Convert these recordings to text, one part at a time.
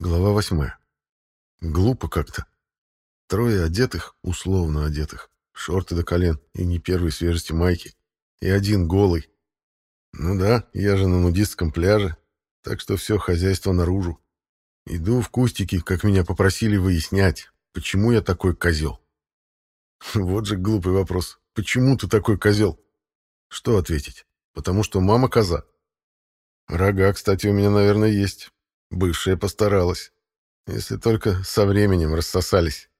Глава восьмая. Глупо как-то. Трое одетых, условно одетых, шорты до колен и не первой свежести майки, и один голый. Ну да, я же на нудистском пляже, так что все хозяйство наружу. Иду в кустики, как меня попросили выяснять, почему я такой козел. Вот же глупый вопрос. Почему ты такой козел? Что ответить? Потому что мама коза. Рога, кстати, у меня, наверное, есть. Бывшая постаралась. Если только со временем рассосались.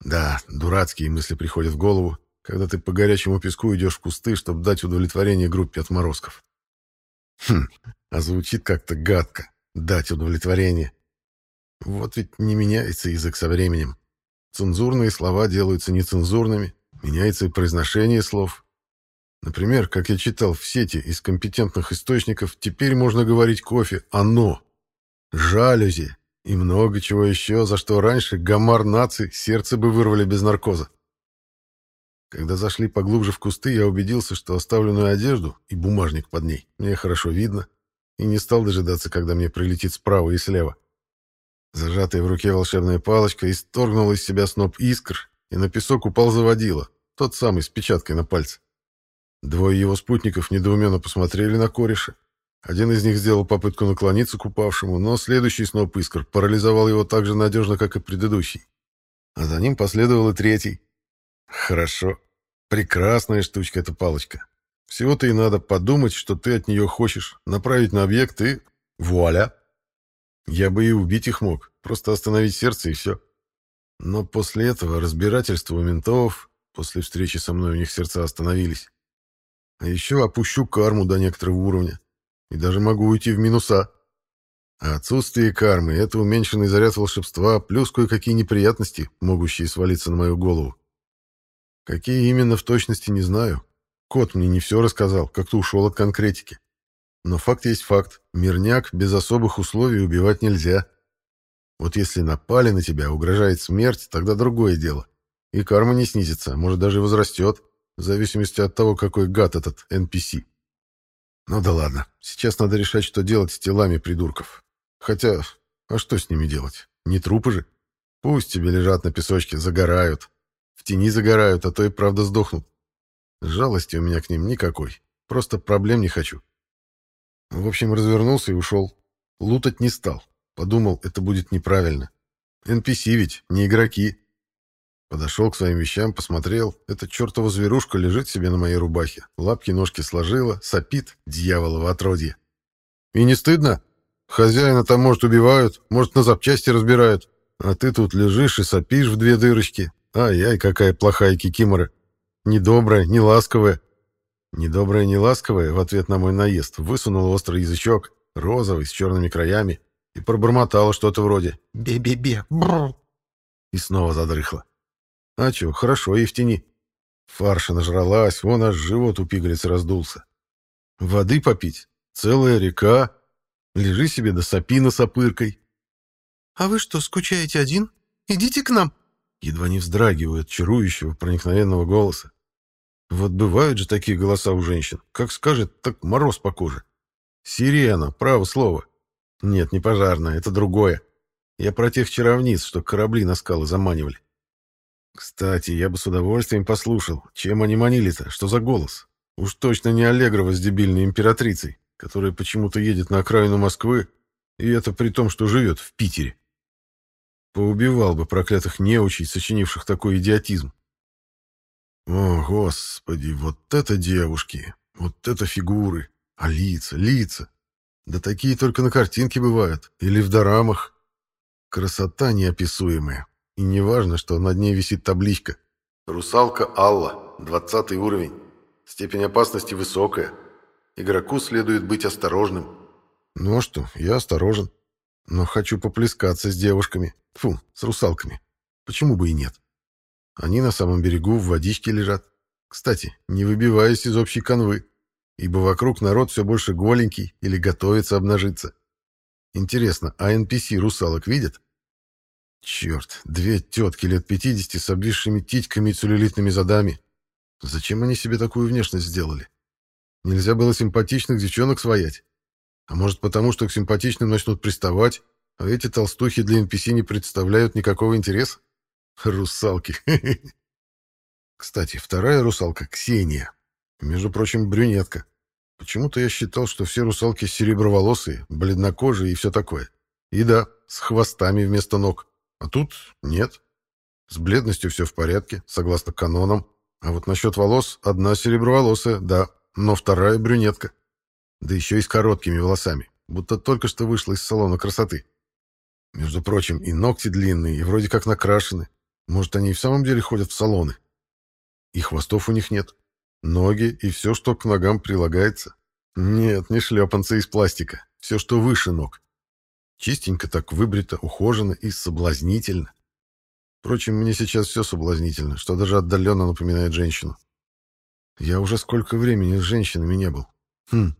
Да, дурацкие мысли приходят в голову, когда ты по горячему песку идешь в кусты, чтобы дать удовлетворение группе отморозков. Хм, а звучит как-то гадко. Дать удовлетворение. Вот ведь не меняется язык со временем. Цензурные слова делаются нецензурными, меняется и произношение слов. Например, как я читал в сети из компетентных источников, теперь можно говорить кофе «оно», жалюзи и много чего еще, за что раньше гомар наций сердце бы вырвали без наркоза. Когда зашли поглубже в кусты, я убедился, что оставленную одежду и бумажник под ней мне хорошо видно, и не стал дожидаться, когда мне прилетит справа и слева. Зажатая в руке волшебная палочка исторгнула из себя сноп искр, и на песок упал заводила, тот самый с печаткой на пальце. Двое его спутников недоуменно посмотрели на кореша, один из них сделал попытку наклониться к упавшему, но следующий сноп искр парализовал его так же надежно, как и предыдущий. А за ним последовал и третий. Хорошо. Прекрасная штучка эта палочка. Всего-то и надо подумать, что ты от нее хочешь, направить на объект и... Вуаля! Я бы и убить их мог, просто остановить сердце и все. Но после этого разбирательства у ментов, после встречи со мной у них сердца остановились. А еще опущу карму до некоторого уровня и даже могу уйти в минуса. А отсутствие кармы — это уменьшенный заряд волшебства, плюс кое-какие неприятности, могущие свалиться на мою голову. Какие именно в точности, не знаю. Кот мне не все рассказал, как-то ушел от конкретики. Но факт есть факт. Мирняк без особых условий убивать нельзя. Вот если напали на тебя, угрожает смерть, тогда другое дело. И карма не снизится, может даже возрастет, в зависимости от того, какой гад этот NPC. Ну да ладно, сейчас надо решать, что делать с телами придурков. Хотя, а что с ними делать? Не трупы же. Пусть тебе лежат на песочке, загорают. В тени загорают, а то и правда сдохнут. Жалости у меня к ним никакой. Просто проблем не хочу. В общем, развернулся и ушел. Лутать не стал. Подумал, это будет неправильно. NPC ведь, не игроки. Подошел к своим вещам, посмотрел. Эта чертова зверушка лежит себе на моей рубахе. Лапки-ножки сложила, сопит, дьяволово отродье. И не стыдно? Хозяина там, может, убивают, может, на запчасти разбирают. А ты тут лежишь и сопишь в две дырочки. Ай-яй, какая плохая кикимора. Недобрая, не ласковая. Недобрая, не ласковая, в ответ на мой наезд, высунула острый язычок, розовый, с черными краями, и пробормотала что-то вроде «бе-бе-бе, бррр», и снова задрыхла. А чё, хорошо, и в тени. Фарша нажралась, вон аж живот у пигалицы раздулся. Воды попить? Целая река. Лежи себе да сопи на сопыркой. «А вы что, скучаете один? Идите к нам!» Едва не вздрагивают чарующего, проникновенного голоса. Вот бывают же такие голоса у женщин. Как скажет, так мороз по коже. Сирена, право слово. Нет, не пожарная, это другое. Я про тех чаровниц, что корабли на скалы заманивали. Кстати, я бы с удовольствием послушал, чем они манили-то, что за голос. Уж точно не Аллегрова с дебильной императрицей, которая почему-то едет на окраину Москвы, и это при том, что живет в Питере. Поубивал бы проклятых неучей, сочинивших такой идиотизм. О, господи, вот это девушки, вот это фигуры, а лица, лица. Да такие только на картинке бывают, или в дорамах. Красота неописуемая. И не важно, что над ней висит табличка. «Русалка Алла, 20 уровень. Степень опасности высокая. Игроку следует быть осторожным». Ну а что, я осторожен. Но хочу поплескаться с девушками. Фу, с русалками. Почему бы и нет? Они на самом берегу в водичке лежат. Кстати, не выбиваясь из общей канвы, ибо вокруг народ все больше голенький или готовится обнажиться. Интересно, а NPC русалок видят? Черт, две тетки лет 50 с обвисшими титьками и целлюлитными задами. Зачем они себе такую внешность сделали? Нельзя было симпатичных девчонок своять. А может потому, что к симпатичным начнут приставать, а эти толстухи для NPC не представляют никакого интереса. Русалки. Кстати, вторая русалка — Ксения. Между прочим, брюнетка. Почему-то я считал, что все русалки сереброволосые, бледнокожие и все такое. И да, с хвостами вместо ног. А тут нет. С бледностью все в порядке, согласно канонам. А вот насчет волос одна сереброволосая, да, но вторая брюнетка. Да еще и с короткими волосами, будто только что вышла из салона красоты. Между прочим, и ногти длинные, и вроде как накрашены. Может, они и в самом деле ходят в салоны. И хвостов у них нет. Ноги и все, что к ногам прилагается. Нет, не шлепанцы из пластика. Все, что выше ног. Чистенько так выбрито, ухожено и соблазнительно. Впрочем, мне сейчас все соблазнительно, что даже отдаленно напоминает женщину. Я уже сколько времени с женщинами не был. Хм.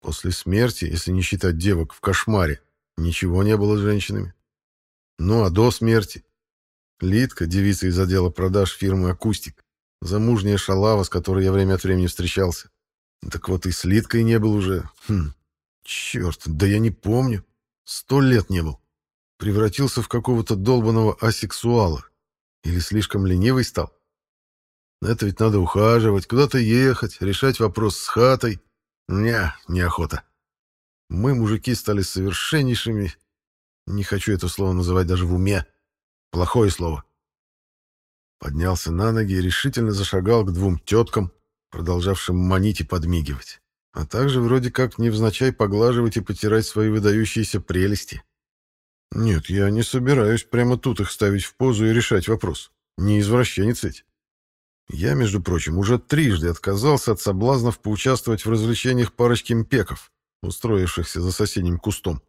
После смерти, если не считать девок в кошмаре, ничего не было с женщинами. Ну, а до смерти? Лидка, девица из отдела продаж фирмы «Акустик», замужняя шалава, с которой я время от времени встречался. Так вот и с Лидкой не был уже. Хм. Черт, да я не помню. Сто лет не был. Превратился в какого-то долбанного асексуала. Или слишком ленивый стал. Это ведь надо ухаживать, куда-то ехать, решать вопрос с хатой. Не, неохота. Мы, мужики, стали совершеннейшими... Не хочу это слово называть даже в уме. Плохое слово. Поднялся на ноги и решительно зашагал к двум теткам, продолжавшим манить и подмигивать, а также вроде как невзначай поглаживать и потирать свои выдающиеся прелести. Нет, я не собираюсь прямо тут их ставить в позу и решать вопрос. Не извращенец ведь. Я, между прочим, уже трижды отказался от соблазнов поучаствовать в развлечениях парочки мпеков, устроившихся за соседним кустом.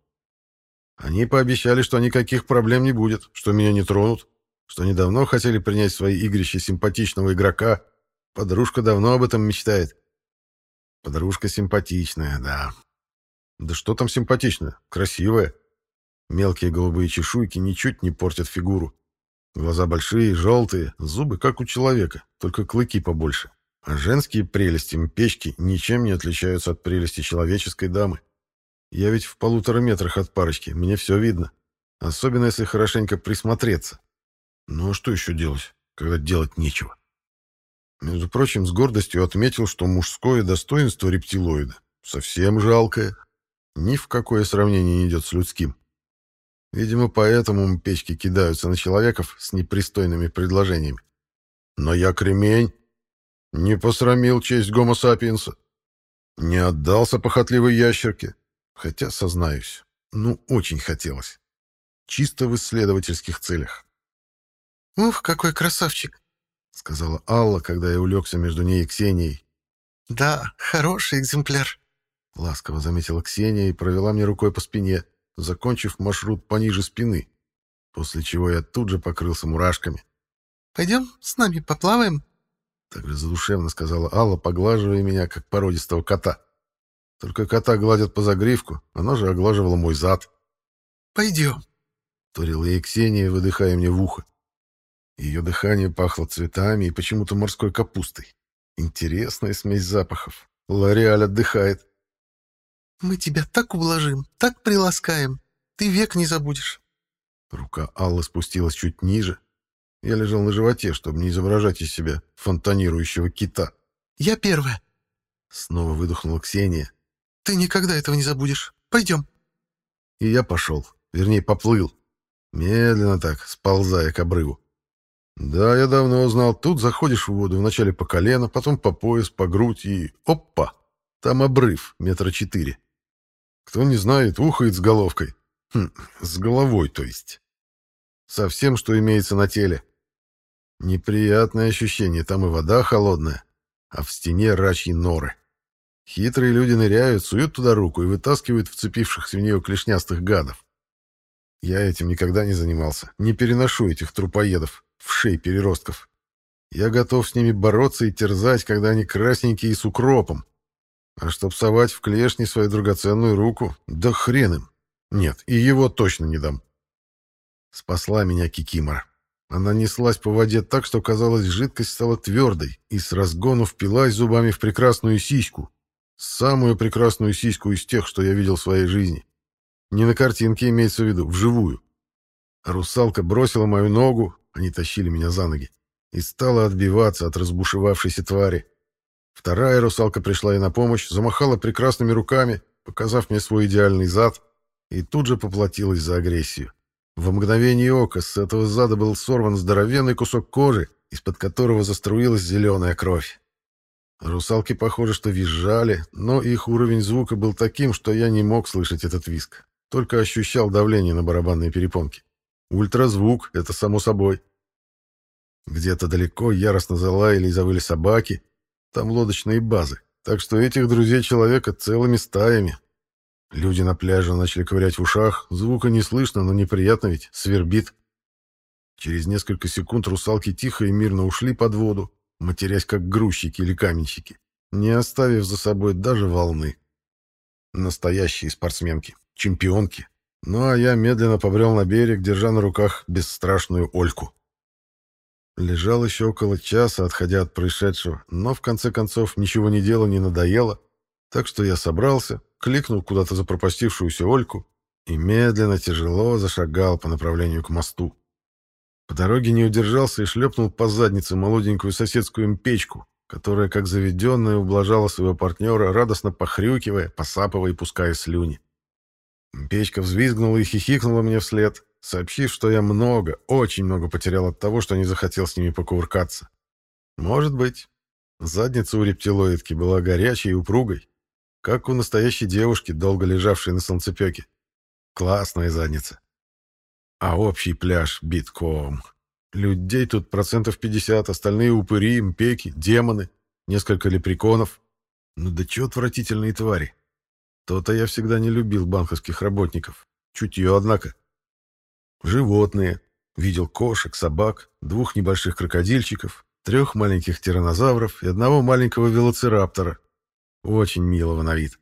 Они пообещали, что никаких проблем не будет, что меня не тронут, что недавно хотели принять свои игрища симпатичного игрока. Подружка давно об этом мечтает. Подружка симпатичная, да. Да что там симпатичная? Красивая. Мелкие голубые чешуйки ничуть не портят фигуру. Глаза большие, желтые, зубы как у человека, только клыки побольше. А женские прелести мпечки ничем не отличаются от прелести человеческой дамы. Я ведь в полутора метрах от парочки, мне все видно. Особенно, если хорошенько присмотреться. Ну а что еще делать, когда делать нечего? Между прочим, с гордостью отметил, что мужское достоинство рептилоида совсем жалкое. Ни в какое сравнение не идет с людским. Видимо, поэтому печки кидаются на человеков с непристойными предложениями. Но я кремень. Не посрамил честь гомо сапиенса. Не отдался похотливой ящерке. Хотя, сознаюсь, ну, очень хотелось. Чисто в исследовательских целях. «Ух, какой красавчик!» — сказала Алла, когда я улегся между ней и Ксенией. «Да, хороший экземпляр», — ласково заметила Ксения и провела мне рукой по спине закончив маршрут пониже спины, после чего я тут же покрылся мурашками. «Пойдем с нами поплаваем?» Так же задушевно сказала Алла, поглаживая меня, как породистого кота. Только кота гладят по загривку, она же оглаживала мой зад. «Пойдем», — турила ей Ксения, выдыхая мне в ухо. Ее дыхание пахло цветами и почему-то морской капустой. Интересная смесь запахов. Лореаль отдыхает. Мы тебя так ублажим, так приласкаем. Ты век не забудешь. Рука Аллы спустилась чуть ниже. Я лежал на животе, чтобы не изображать из себя фонтанирующего кита. «Я первая!» Снова выдохнула Ксения. «Ты никогда этого не забудешь. Пойдем!» И я пошел. Вернее, поплыл. Медленно так, сползая к обрыву. Да, я давно узнал. Тут заходишь в воду вначале по колено, потом по пояс, по грудь и... Опа! Там обрыв метра четыре. Кто не знает, ухает с головкой. Хм, с головой, то есть. Со всем, что имеется на теле. Неприятное ощущение, там и вода холодная, а в стене рачьи норы. Хитрые люди ныряют, суют туда руку и вытаскивают вцепившихся в нее клешнястых гадов. Я этим никогда не занимался, не переношу этих трупоедов, в шей переростков. Я готов с ними бороться и терзать, когда они красненькие и с укропом. А чтоб совать в клешни свою драгоценную руку, да хрен им. Нет, и его точно не дам. Спасла меня Кикимора. Она неслась по воде так, что, казалось, жидкость стала твердой и с разгону впилась зубами в прекрасную сиську. Самую прекрасную сиську из тех, что я видел в своей жизни. Не на картинке имеется в виду, вживую. Русалка бросила мою ногу, они тащили меня за ноги, и стала отбиваться от разбушевавшейся твари. Вторая русалка пришла ей на помощь, замахала прекрасными руками, показав мне свой идеальный зад, и тут же поплатилась за агрессию. В мгновение ока с этого зада был сорван здоровенный кусок кожи, из-под которого заструилась зеленая кровь. Русалки, похоже, что визжали, но их уровень звука был таким, что я не мог слышать этот визг, только ощущал давление на барабанные перепонки. Ультразвук — это само собой. Где-то далеко яростно залаяли и завыли собаки, там лодочные базы, так что этих друзей человека целыми стаями. Люди на пляже начали ковырять в ушах, звука не слышно, но неприятно ведь, свербит. Через несколько секунд русалки тихо и мирно ушли под воду, матерясь как грузчики или каменщики, не оставив за собой даже волны. Настоящие спортсменки, чемпионки. Ну а я медленно побрел на берег, держа на руках бесстрашную Ольку. Лежал еще около часа, отходя от происшедшего, но в конце концов ничего не дело не надоело, так что я собрался, кликнул куда-то запропастившуюся Ольку и медленно, тяжело зашагал по направлению к мосту. По дороге не удержался и шлепнул по заднице молоденькую соседскую импечку, которая, как заведенная, ублажала своего партнера, радостно похрюкивая, посапывая и пуская слюни. Печка взвизгнула и хихикнула мне вслед, сообщив, что я много, очень много потерял от того, что не захотел с ними покувыркаться. Может быть. Задница у рептилоидки была горячей и упругой, как у настоящей девушки, долго лежавшей на солнцепеке. Классная задница. А общий пляж битком. Людей тут процентов 50, остальные упыри, импеки, демоны, несколько лепреконов. Ну да чё отвратительные твари. То-то я всегда не любил банковских работников. Чутье, однако. Животные. Видел кошек, собак, двух небольших крокодильчиков, трех маленьких тиранозавров и одного маленького велоцираптора. Очень милого на вид.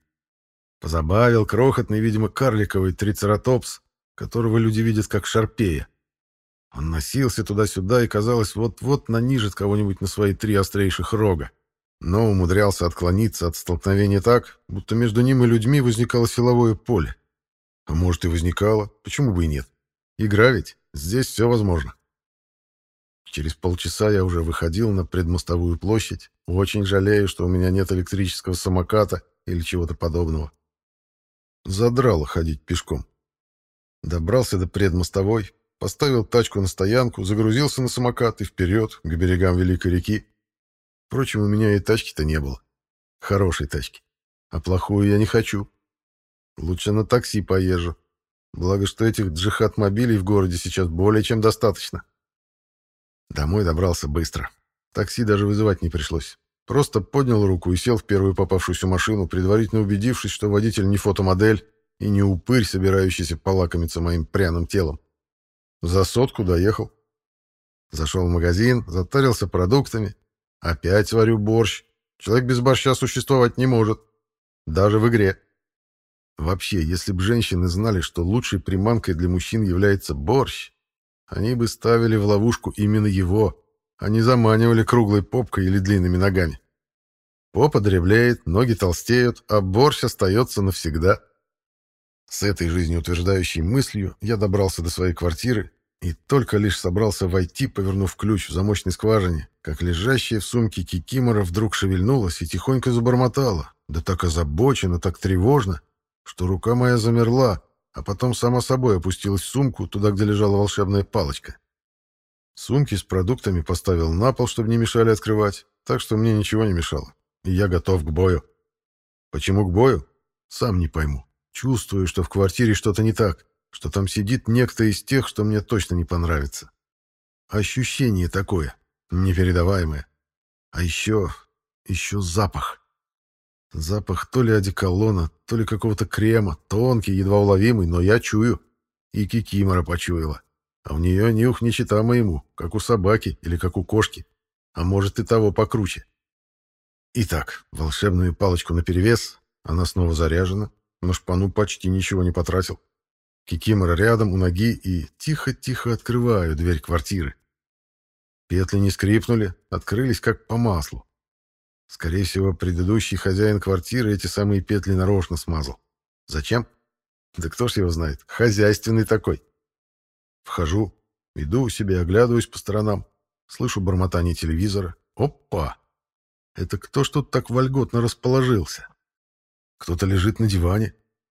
Позабавил крохотный, видимо, карликовый трицератопс, которого люди видят как шарпея. Он носился туда-сюда и, казалось, вот-вот нанижит кого-нибудь на свои три острейших рога. Но умудрялся отклониться от столкновения так, будто между ним и людьми возникало силовое поле. А может и возникало, почему бы и нет. Игра ведь, здесь все возможно. Через полчаса я уже выходил на предмостовую площадь, очень жалею, что у меня нет электрического самоката или чего-то подобного. Задрало ходить пешком. Добрался до предмостовой, поставил тачку на стоянку, загрузился на самокат и вперед, к берегам Великой реки. Впрочем, у меня и тачки-то не было. Хорошей тачки. А плохую я не хочу. Лучше на такси поезжу. Благо, что этих джихад-мобилей в городе сейчас более чем достаточно. Домой добрался быстро. Такси даже вызывать не пришлось. Просто поднял руку и сел в первую попавшуюся машину, предварительно убедившись, что водитель не фотомодель, и не упырь, собирающийся полакомиться моим пряным телом. За сотку доехал. Зашел в магазин, затарился продуктами. Опять варю борщ. Человек без борща существовать не может. Даже в игре. Вообще, если бы женщины знали, что лучшей приманкой для мужчин является борщ, они бы ставили в ловушку именно его, а не заманивали круглой попкой или длинными ногами. Попа дреблеет, ноги толстеют, а борщ остается навсегда. С этой жизнеутверждающей мыслью я добрался до своей квартиры и только лишь собрался войти, повернув ключ в замочной скважине, как лежащая в сумке Кикимора вдруг шевельнулась и тихонько забормотала, да так озабоченно, так тревожно, что рука моя замерла, а потом сама собой опустилась в сумку, туда, где лежала волшебная палочка. Сумки с продуктами поставил на пол, чтобы не мешали открывать, так что мне ничего не мешало, и я готов к бою. Почему к бою? Сам не пойму. Чувствую, что в квартире что-то не так, что там сидит некто из тех, что мне точно не понравится. Ощущение такое, непередаваемое. А еще... еще запах. Запах то ли одеколона, то ли какого-то крема, тонкий, едва уловимый, но я чую. И Кикимора почуяла. А у нее нюх не чита моему, как у собаки или как у кошки, а может и того покруче. Итак, волшебную палочку наперевес, она снова заряжена, на шпану почти ничего не потратил. Кикимора рядом, у ноги, и тихо-тихо открываю дверь квартиры. Петли не скрипнули, открылись как по маслу. Скорее всего, предыдущий хозяин квартиры эти самые петли нарочно смазал. Зачем? Да кто ж его знает, хозяйственный такой. Вхожу, иду себе, оглядываюсь по сторонам, слышу бормотание телевизора. Опа! Это кто ж тут так вольготно расположился? Кто-то лежит на диване.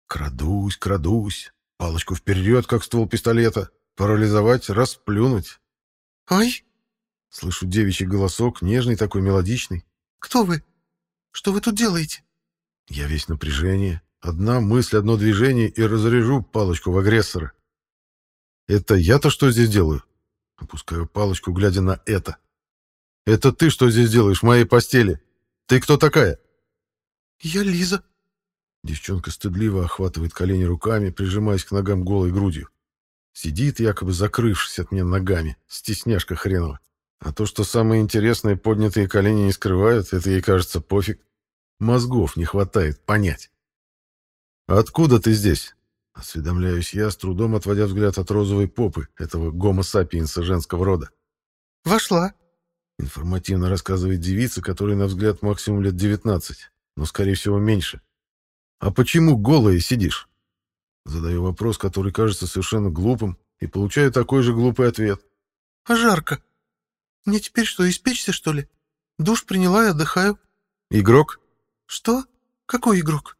Крадусь, крадусь. Палочку вперед, как ствол пистолета. Парализовать, расплюнуть. «Ай!» Слышу девичий голосок, нежный такой, мелодичный. «Кто вы? Что вы тут делаете?» Я весь напряжение. Одна мысль, одно движение, и разрежу палочку в агрессора. «Это я-то что здесь делаю?» Опускаю палочку, глядя на это. «Это ты что здесь делаешь в моей постели? Ты кто такая?» «Я Лиза». Девчонка стыдливо охватывает колени руками, прижимаясь к ногам голой грудью. Сидит, якобы закрывшись от меня ногами, стесняшка хренова. А то, что самое интересное, поднятые колени не скрывают, это ей кажется пофиг. Мозгов не хватает понять. «Откуда ты здесь?» Осведомляюсь я, с трудом отводя взгляд от розовой попы, этого гомо-сапиенса женского рода. «Вошла», — информативно рассказывает девица, которой, на взгляд, максимум лет девятнадцать, но, скорее всего, меньше. «А почему голая сидишь?» Задаю вопрос, который кажется совершенно глупым, и получаю такой же глупый ответ. «А жарко. Мне теперь что, испечься, что ли? Душ приняла и отдыхаю». «Игрок?» «Что? Какой игрок?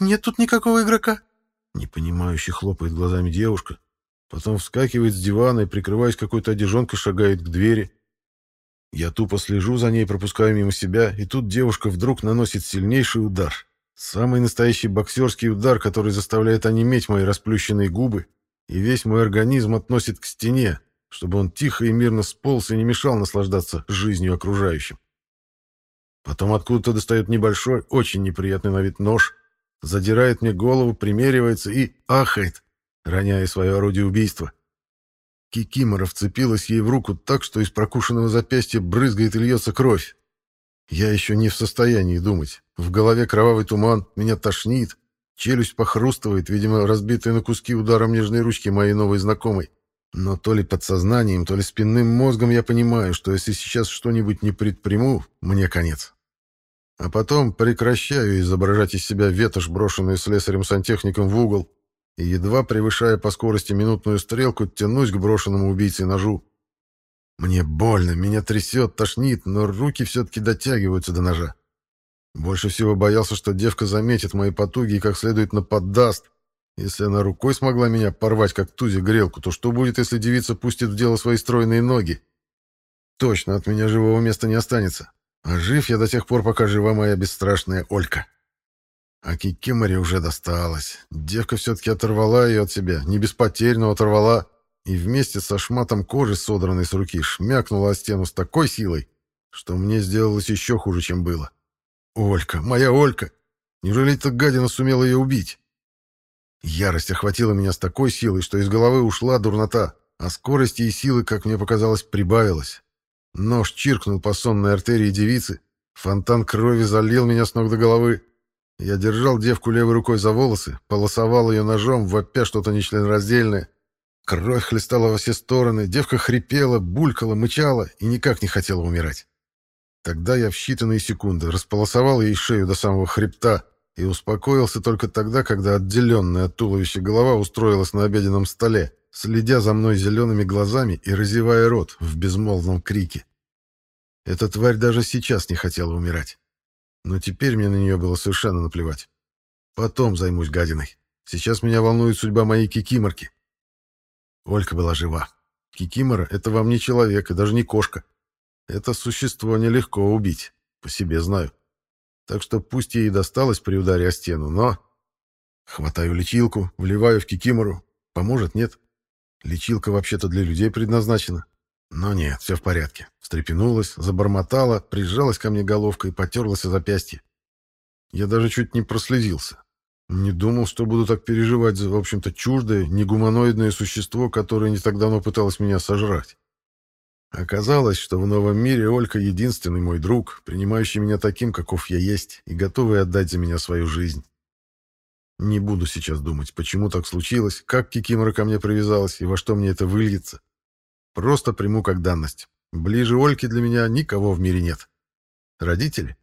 Нет тут никакого игрока». Непонимающе хлопает глазами девушка, потом вскакивает с дивана и, прикрываясь какой-то одежонкой, шагает к двери. Я тупо слежу за ней, пропуская мимо себя, и тут девушка вдруг наносит сильнейший удар. Самый настоящий боксерский удар, который заставляет онеметь мои расплющенные губы, и весь мой организм относит к стене, чтобы он тихо и мирно сполз и не мешал наслаждаться жизнью окружающим. Потом откуда-то достает небольшой, очень неприятный на вид нож, задирает мне голову, примеривается и ахает, роняя свое орудие убийства. Кикимора вцепилась ей в руку так, что из прокушенного запястья брызгает и льется кровь. Я еще не в состоянии думать. В голове кровавый туман, меня тошнит, челюсть похрустывает, видимо, разбитая на куски ударом нежной ручки моей новой знакомой. Но то ли подсознанием, то ли спинным мозгом я понимаю, что если сейчас что-нибудь не предприму, мне конец. А потом прекращаю изображать из себя ветошь, брошенную слесарем-сантехником в угол, и, едва превышая по скорости минутную стрелку, тянусь к брошенному убийце ножу. Мне больно, меня трясет, тошнит, но руки все-таки дотягиваются до ножа. Больше всего боялся, что девка заметит мои потуги и как следует наподдаст. Если она рукой смогла меня порвать, как тузи грелку, то что будет, если девица пустит в дело свои стройные ноги? Точно, от меня живого места не останется. А жив я до тех пор, пока жива моя бесстрашная Олька. А Кикиморе уже досталось. Девка все-таки оторвала ее от себя, не без потерь, но оторвала, и вместе со шматом кожи, содранной с руки, шмякнула о стену с такой силой, что мне сделалось еще хуже, чем было. Олька, моя Олька! Неужели эта гадина сумела ее убить? Ярость охватила меня с такой силой, что из головы ушла дурнота, а скорости и силы, как мне показалось, прибавилось. Нож чиркнул по сонной артерии девицы, фонтан крови залил меня с ног до головы. Я держал девку левой рукой за волосы, полосовал ее ножом, вопя что-то нечленораздельное. Кровь хлестала во все стороны, девка хрипела, булькала, мычала и никак не хотела умирать. Тогда я в считанные секунды располосовал ей шею до самого хребта и успокоился только тогда, когда отделенная от туловища голова устроилась на обеденном столе, следя за мной зелеными глазами и разевая рот в безмолвном крике. Эта тварь даже сейчас не хотела умирать. Но теперь мне на нее было совершенно наплевать. Потом займусь гадиной. Сейчас меня волнует судьба моей кикиморки. Олька была жива. Кикимора — это вам не человек и даже не кошка. Это существо нелегко убить, по себе знаю. Так что пусть ей и досталось при ударе о стену, но... Хватаю лечилку, вливаю в кикимору. Поможет, нет? Лечилка вообще-то для людей предназначена. Но нет, все в порядке. Встрепенулась, забормотала, прижалась ко мне головкой, потерлась о запястье. Я даже чуть не прослезился. Не думал, что буду так переживать за, в общем-то, чуждое, негуманоидное существо, которое не так давно пыталось меня сожрать. Оказалось, что в новом мире Олька единственный мой друг, принимающий меня таким, каков я есть, и готовый отдать за меня свою жизнь. Не буду сейчас думать, почему так случилось, как Кикимора ко мне привязалась и во что мне это выльется. Просто приму как данность. Ближе Ольки для меня никого в мире нет. Родители?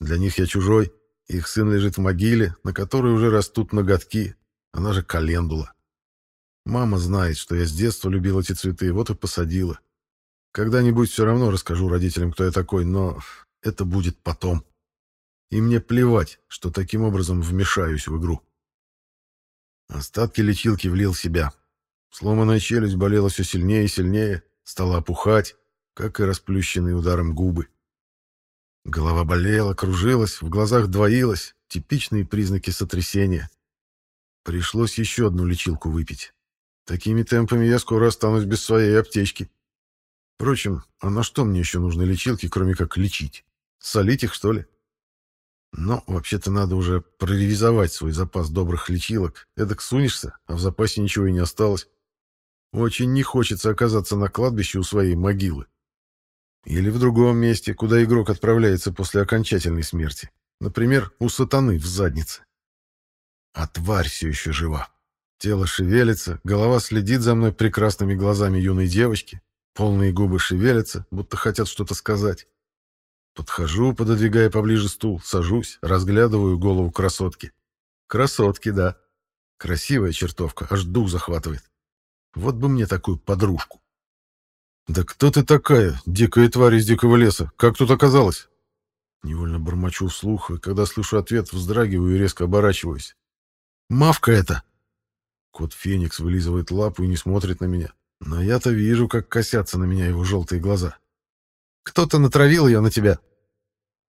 Для них я чужой. Их сын лежит в могиле, на которой уже растут ноготки. она же календула. Мама знает, что я с детства любил эти цветы, вот и посадила. Когда-нибудь все равно расскажу родителям, кто я такой, но это будет потом. И мне плевать, что таким образом вмешаюсь в игру. Остатки лечилки влил себя. Сломанная челюсть болела все сильнее и сильнее, стала опухать, как и расплющенные ударом губы. Голова болела, кружилась, в глазах двоилась, типичные признаки сотрясения. Пришлось еще одну лечилку выпить. Такими темпами я скоро останусь без своей аптечки. Впрочем, а на что мне еще нужны лечилки, кроме как лечить? Солить их, что ли? Но вообще-то надо уже проревизовать свой запас добрых лечилок. Эдак сунешься, а в запасе ничего и не осталось. Очень не хочется оказаться на кладбище у своей могилы. Или в другом месте, куда игрок отправляется после окончательной смерти. Например, у сатаны в заднице. А тварь все еще жива. Тело шевелится, голова следит за мной прекрасными глазами юной девочки, полные губы шевелятся, будто хотят что-то сказать. Подхожу, пододвигая поближе стул, сажусь, разглядываю голову красотки. Красотки, да. Красивая чертовка, аж дух захватывает. Вот бы мне такую подружку. «Да кто ты такая, дикая тварь из дикого леса? Как тут оказалась?» Невольно бормочу вслух, и когда слышу ответ, вздрагиваю и резко оборачиваюсь. «Мавка это!» Кот Феникс вылизывает лапу и не смотрит на меня. Но я-то вижу, как косятся на меня его желтые глаза. Кто-то натравил ее на тебя.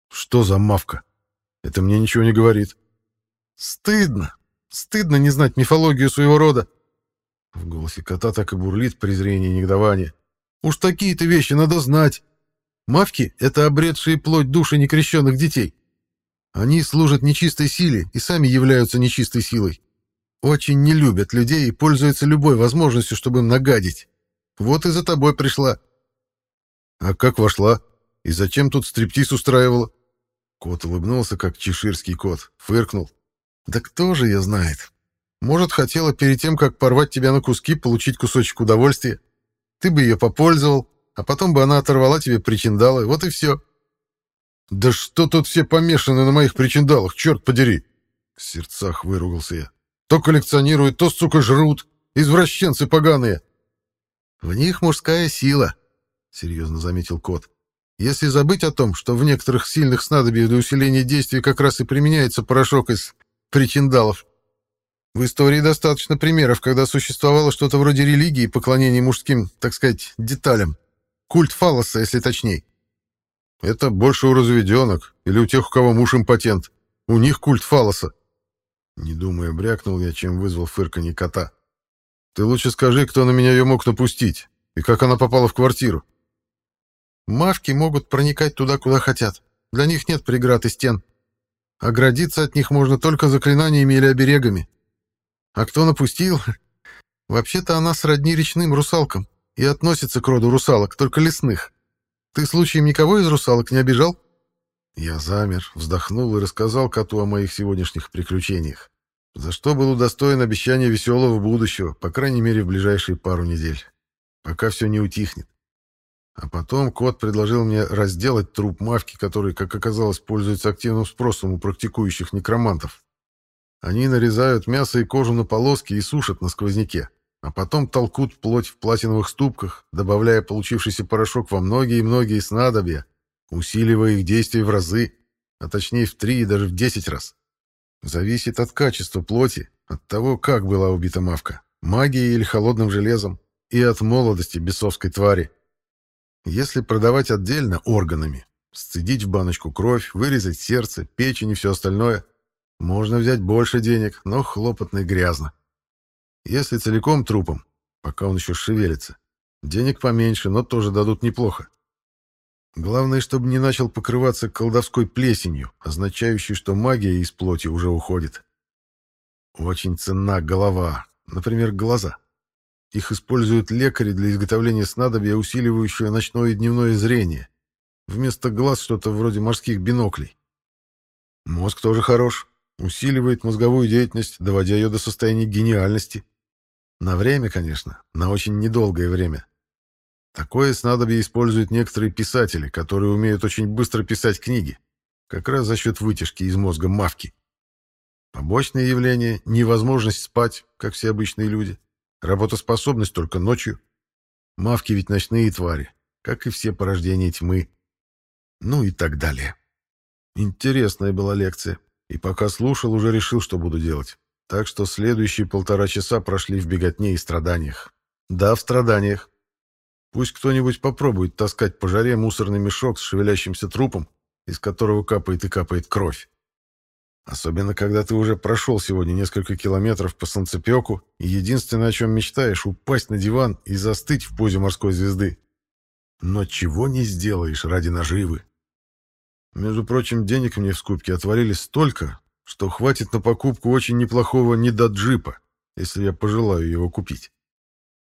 Что за мавка? Это мне ничего не говорит. Стыдно. Стыдно не знать мифологию своего рода. В голосе кота так и бурлит презрение и негодование. Уж такие-то вещи надо знать. Мавки — это обретшие плоть души некрещенных детей. Они служат нечистой силе и сами являются нечистой силой. Очень не любят людей и пользуются любой возможностью, чтобы им нагадить. Вот и за тобой пришла. «А как вошла? И зачем тут стриптиз устраивала?» Кот улыбнулся, как чеширский кот, фыркнул. «Да кто же ее знает? Может, хотела перед тем, как порвать тебя на куски, получить кусочек удовольствия? Ты бы ее попользовал, а потом бы она оторвала тебе причиндалы, вот и все». «Да что тут все помешаны на моих причиндалах, черт подери!» В сердцах выругался я. «То коллекционируют, то, сука, жрут. Извращенцы поганые!» «В них мужская сила», серьезно заметил кот. Если забыть о том, что в некоторых сильных снадобьях для усиления действия как раз и применяется порошок из причиндалов. В истории достаточно примеров, когда существовало что-то вроде религии, поклонения мужским, так сказать, деталям. Культ фалоса, если точней. Это больше у разведенок или у тех, у кого муж импотент. У них культ фалоса. Не думая, брякнул я, чем вызвал фырканье кота. Ты лучше скажи, кто на меня ее мог напустить, и как она попала в квартиру. Мавки могут проникать туда, куда хотят. Для них нет преград и стен. Оградиться от них можно только заклинаниями или оберегами. А кто напустил? Вообще-то она сродни речным русалкам и относится к роду русалок, только лесных. Ты случаем никого из русалок не обижал? Я замер, вздохнул и рассказал коту о моих сегодняшних приключениях, за что был удостоен обещания веселого будущего, по крайней мере, в ближайшие пару недель, пока все не утихнет. А потом кот предложил мне разделать труп мавки, который, как оказалось, пользуется активным спросом у практикующих некромантов. Они нарезают мясо и кожу на полоски и сушат на сквозняке, а потом толкут плоть в платиновых ступках, добавляя получившийся порошок во многие и многие снадобья, усиливая их действие в разы, а точнее в три и даже в десять раз. Зависит от качества плоти, от того, как была убита мавка, магией или холодным железом, и от молодости бесовской твари. Если продавать отдельно органами, сцедить в баночку кровь, вырезать сердце, печень и все остальное, можно взять больше денег, но хлопотно и грязно. Если целиком трупом, пока он еще шевелится, денег поменьше, но тоже дадут неплохо. Главное, чтобы не начал покрываться колдовской плесенью, означающей, что магия из плоти уже уходит. Очень ценна голова, например, глаза. Их используют лекари для изготовления снадобья, усиливающего ночное и дневное зрение. Вместо глаз что-то вроде морских биноклей. Мозг тоже хорош. Усиливает мозговую деятельность, доводя ее до состояния гениальности. На время, конечно, на очень недолгое время. Такое снадобье используют некоторые писатели, которые умеют очень быстро писать книги, как раз за счет вытяжки из мозга мавки. Побочные явления – невозможность спать, как все обычные люди, работоспособность только ночью. Мавки ведь ночные твари, как и все порождения тьмы. Ну и так далее. Интересная была лекция, и пока слушал, уже решил, что буду делать. Так что следующие полтора часа прошли в беготне и страданиях. Да, в страданиях. Пусть кто-нибудь попробует таскать по жаре мусорный мешок с шевелящимся трупом, из которого капает и капает кровь. Особенно, когда ты уже прошел сегодня несколько километров по солнцепеку, и единственное, о чем мечтаешь, упасть на диван и застыть в позе морской звезды. Но чего не сделаешь ради наживы. Между прочим, денег мне в скупке отвалили столько, что хватит на покупку очень неплохого недоджипа, если я пожелаю его купить.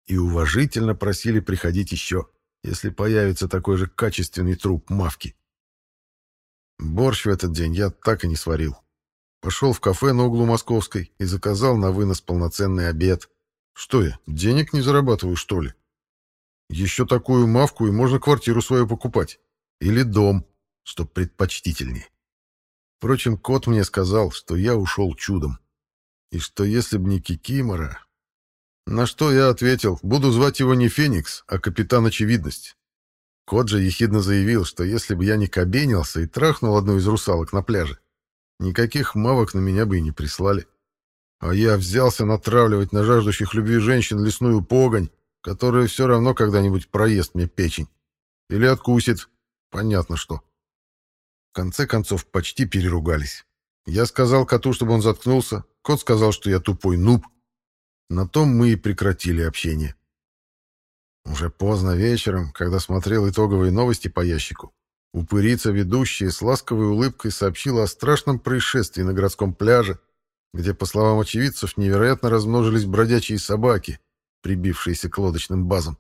И уважительно просили приходить еще, если появится такой же качественный труп мавки. Борщ в этот день я так и не сварил. Пошел в кафе на углу Московской и заказал на вынос полноценный обед. Что я, денег не зарабатываю, что ли? Еще такую мавку и можно квартиру свою покупать. Или дом, что предпочтительнее. Впрочем, кот мне сказал, что я ушел чудом. И что если б не Кикимора... На что я ответил, буду звать его не Феникс, а Капитан Очевидность. Кот же ехидно заявил, что если бы я не кабенился и трахнул одну из русалок на пляже, никаких мавок на меня бы и не прислали. А я взялся натравливать на жаждущих любви женщин лесную погонь, которая все равно когда-нибудь проест мне печень. Или откусит. Понятно что. Конце концов, почти переругались. Я сказал коту, чтобы он заткнулся. Кот сказал, что я тупой нуб. На том мы и прекратили общение. Уже поздно вечером, когда смотрел итоговые новости по ящику, упырица ведущая с ласковой улыбкой сообщила о страшном происшествии на городском пляже, где, по словам очевидцев, невероятно размножились бродячие собаки, прибившиеся к лодочным базам.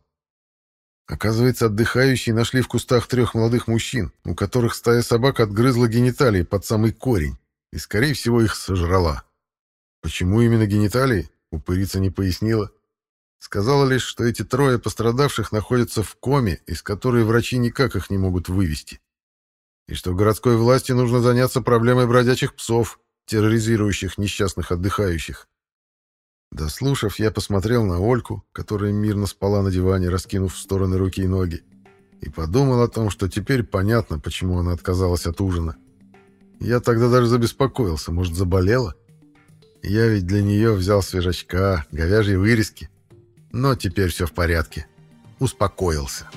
Оказывается, отдыхающие нашли в кустах трех молодых мужчин, у которых стая собак отгрызла гениталии под самый корень и, скорее всего, их сожрала. Почему именно гениталии, упырица не пояснила. Сказала лишь, что эти трое пострадавших находятся в коме, из которой врачи никак их не могут вывести. И что городской власти нужно заняться проблемой бродячих псов, терроризирующих несчастных отдыхающих. Дослушав, я посмотрел на Ольку, которая мирно спала на диване, раскинув в стороны руки и ноги, и подумал о том, что теперь понятно, почему она отказалась от ужина. Я тогда даже забеспокоился, может, заболела? Я ведь для нее взял свежачка, говяжьи вырезки. Но теперь все в порядке. Успокоился.